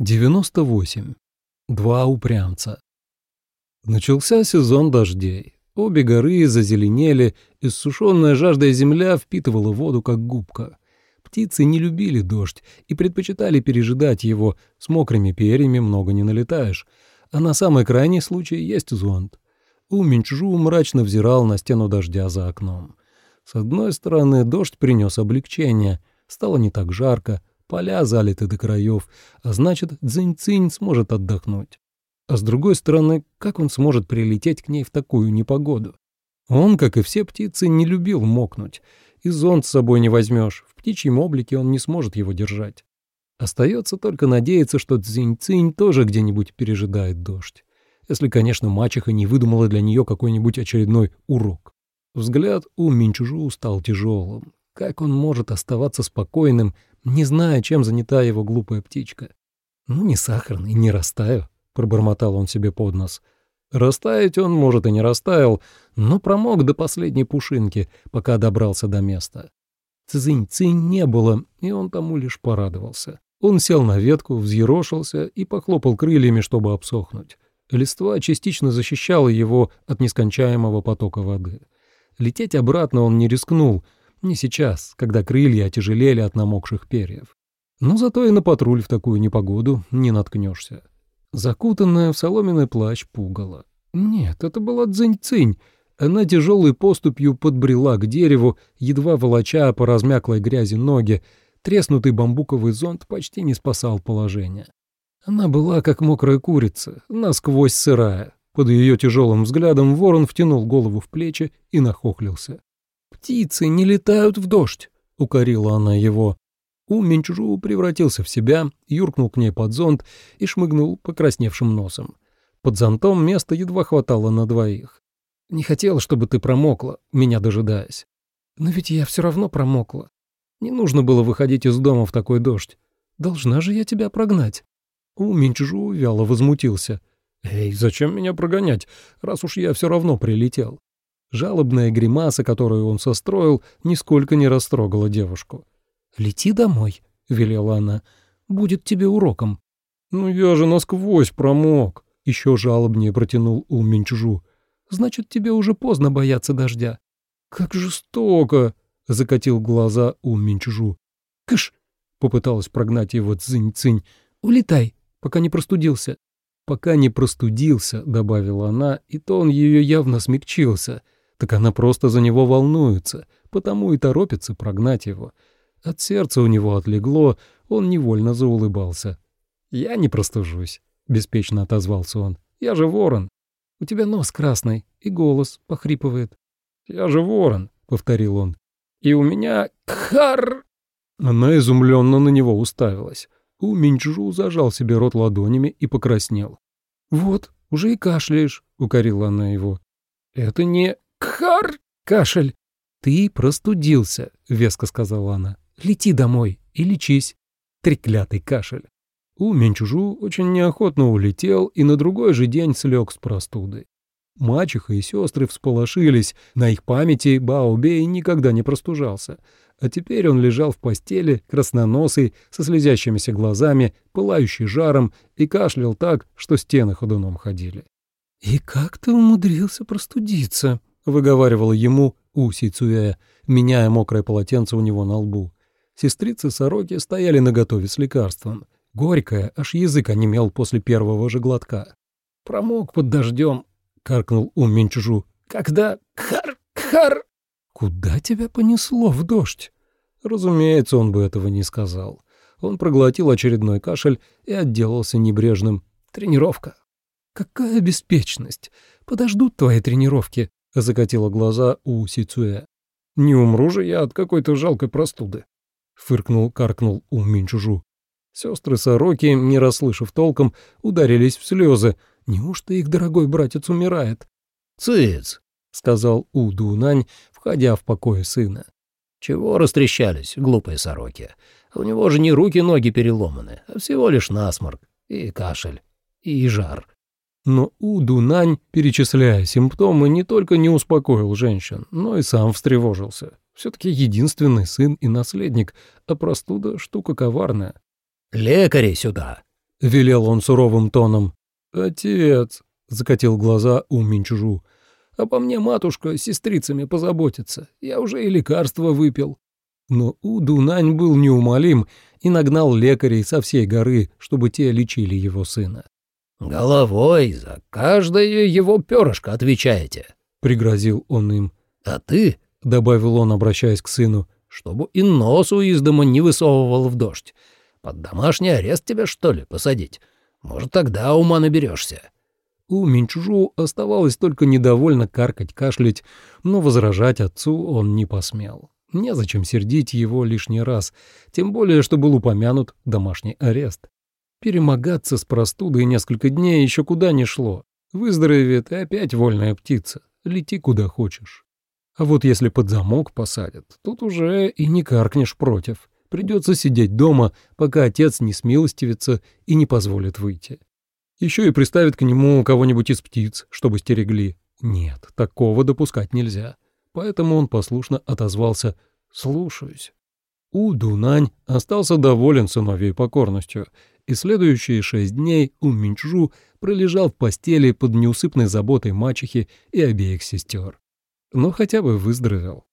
98. Два упрямца. Начался сезон дождей. Обе горы зазеленели, иссушенная жаждой земля впитывала воду, как губка. Птицы не любили дождь и предпочитали пережидать его, с мокрыми перьями много не налетаешь. А на самый крайний случай есть зонт. У Минчжу мрачно взирал на стену дождя за окном. С одной стороны, дождь принес облегчение, стало не так жарко, Поля залиты до краев, а значит, Цзинь-Цинь сможет отдохнуть. А с другой стороны, как он сможет прилететь к ней в такую непогоду? Он, как и все птицы, не любил мокнуть. И зонт с собой не возьмешь, в птичьем облике он не сможет его держать. Остается только надеяться, что Цзинь-Цинь тоже где-нибудь пережидает дождь. Если, конечно, мачеха не выдумала для нее какой-нибудь очередной урок. Взгляд у Минчужу стал тяжелым. Как он может оставаться спокойным, не зная, чем занята его глупая птичка? «Ну, не сахарный, не растаю», — пробормотал он себе под нос. Растаять он, может, и не растаял, но промок до последней пушинки, пока добрался до места. Цзинь-цинь не было, и он тому лишь порадовался. Он сел на ветку, взъерошился и похлопал крыльями, чтобы обсохнуть. Листва частично защищала его от нескончаемого потока воды. Лететь обратно он не рискнул — не сейчас, когда крылья отяжелели от намокших перьев. Но зато и на патруль в такую непогоду не наткнешься. Закутанная в соломенный плащ пугала. Нет, это была дзынь-цинь. Она тяжелой поступью подбрела к дереву, едва волоча по размяклой грязи ноги. Треснутый бамбуковый зонт почти не спасал положение. Она была как мокрая курица, насквозь сырая. Под ее тяжелым взглядом ворон втянул голову в плечи и нахохлился. «Птицы не летают в дождь», — укорила она его. У Минчжу превратился в себя, юркнул к ней под зонт и шмыгнул покрасневшим носом. Под зонтом места едва хватало на двоих. «Не хотел, чтобы ты промокла, меня дожидаясь». «Но ведь я все равно промокла. Не нужно было выходить из дома в такой дождь. Должна же я тебя прогнать». У Минчжу вяло возмутился. «Эй, зачем меня прогонять, раз уж я все равно прилетел?» Жалобная гримаса, которую он состроил, нисколько не растрогала девушку. «Лети домой», — велела она, — «будет тебе уроком». «Ну я же насквозь промок», — еще жалобнее протянул Минчжу. «Значит, тебе уже поздно бояться дождя». «Как жестоко!» — закатил глаза Минчжу. «Кыш!» — попыталась прогнать его Цзинь-Цинь. «Улетай, пока не простудился». «Пока не простудился», — добавила она, и тон ее явно смягчился — так она просто за него волнуется, потому и торопится прогнать его. От сердца у него отлегло, он невольно заулыбался. «Я не простужусь», — беспечно отозвался он. «Я же ворон. У тебя нос красный, и голос похрипывает». «Я же ворон», — повторил он. «И у меня кхар...» Она изумленно на него уставилась. У Минчжу зажал себе рот ладонями и покраснел. «Вот, уже и кашляешь», — укорила она его. «Это не Кхар! Кашель! Ты простудился, веско сказала она. Лети домой и лечись. Треклятый кашель. У Менчужу очень неохотно улетел и на другой же день слег с простудой. Мачеха и сестры всполошились, на их памяти Баобей никогда не простужался, а теперь он лежал в постели, красноносый, со слезящимися глазами, пылающий жаром, и кашлял так, что стены ходуном ходили. «И как ты умудрился простудиться?» — выговаривала ему Уси Цуэ, меняя мокрое полотенце у него на лбу. Сестрицы-сороки стояли наготове с лекарством. Горькое, аж язык онемел после первого же глотка. «Промок под дождем», — каркнул Ум Минчужу. «Когда? Кхар! Кхар!» «Куда тебя понесло в дождь?» Разумеется, он бы этого не сказал. Он проглотил очередной кашель и отделался небрежным. «Тренировка». «Какая беспечность! Подождут твои тренировки. — закатила глаза у Сицуэ. «Не умру же я от какой-то жалкой простуды», — фыркнул-каркнул у Минчужу. Сестры-сороки, не расслышав толком, ударились в слезы. Неужто их дорогой братец умирает? «Цыц!» — сказал У Дунань, входя в покое сына. «Чего растрещались, глупые сороки? У него же не руки-ноги переломаны, а всего лишь насморк и кашель и жар. Но Удунань, перечисляя симптомы, не только не успокоил женщин, но и сам встревожился. Все-таки единственный сын и наследник, а простуда — штука коварная. «Лекари сюда!» —— велел он суровым тоном. «Отец», — закатил глаза у Минчужу, — «обо мне матушка с сестрицами позаботится. Я уже и лекарства выпил». Но У Дунань был неумолим и нагнал лекарей со всей горы, чтобы те лечили его сына. «Головой за каждое его перышко отвечаете», — пригрозил он им. «А ты», — добавил он, обращаясь к сыну, — «чтобы и носу из дома не высовывал в дождь. Под домашний арест тебя, что ли, посадить? Может, тогда ума наберешься». У Минчужу оставалось только недовольно каркать, кашлять, но возражать отцу он не посмел. Незачем сердить его лишний раз, тем более, что был упомянут домашний арест. Перемогаться с простудой несколько дней еще куда не шло. Выздоровеет и опять вольная птица. Лети куда хочешь. А вот если под замок посадят, тут уже и не каркнешь против. Придется сидеть дома, пока отец не смилостивится и не позволит выйти. Еще и приставят к нему кого-нибудь из птиц, чтобы стерегли. Нет, такого допускать нельзя. Поэтому он послушно отозвался «слушаюсь». У Дунань остался доволен сыновьей покорностью, и следующие шесть дней У Минчжу пролежал в постели под неусыпной заботой мачехи и обеих сестер. Но хотя бы выздоровел.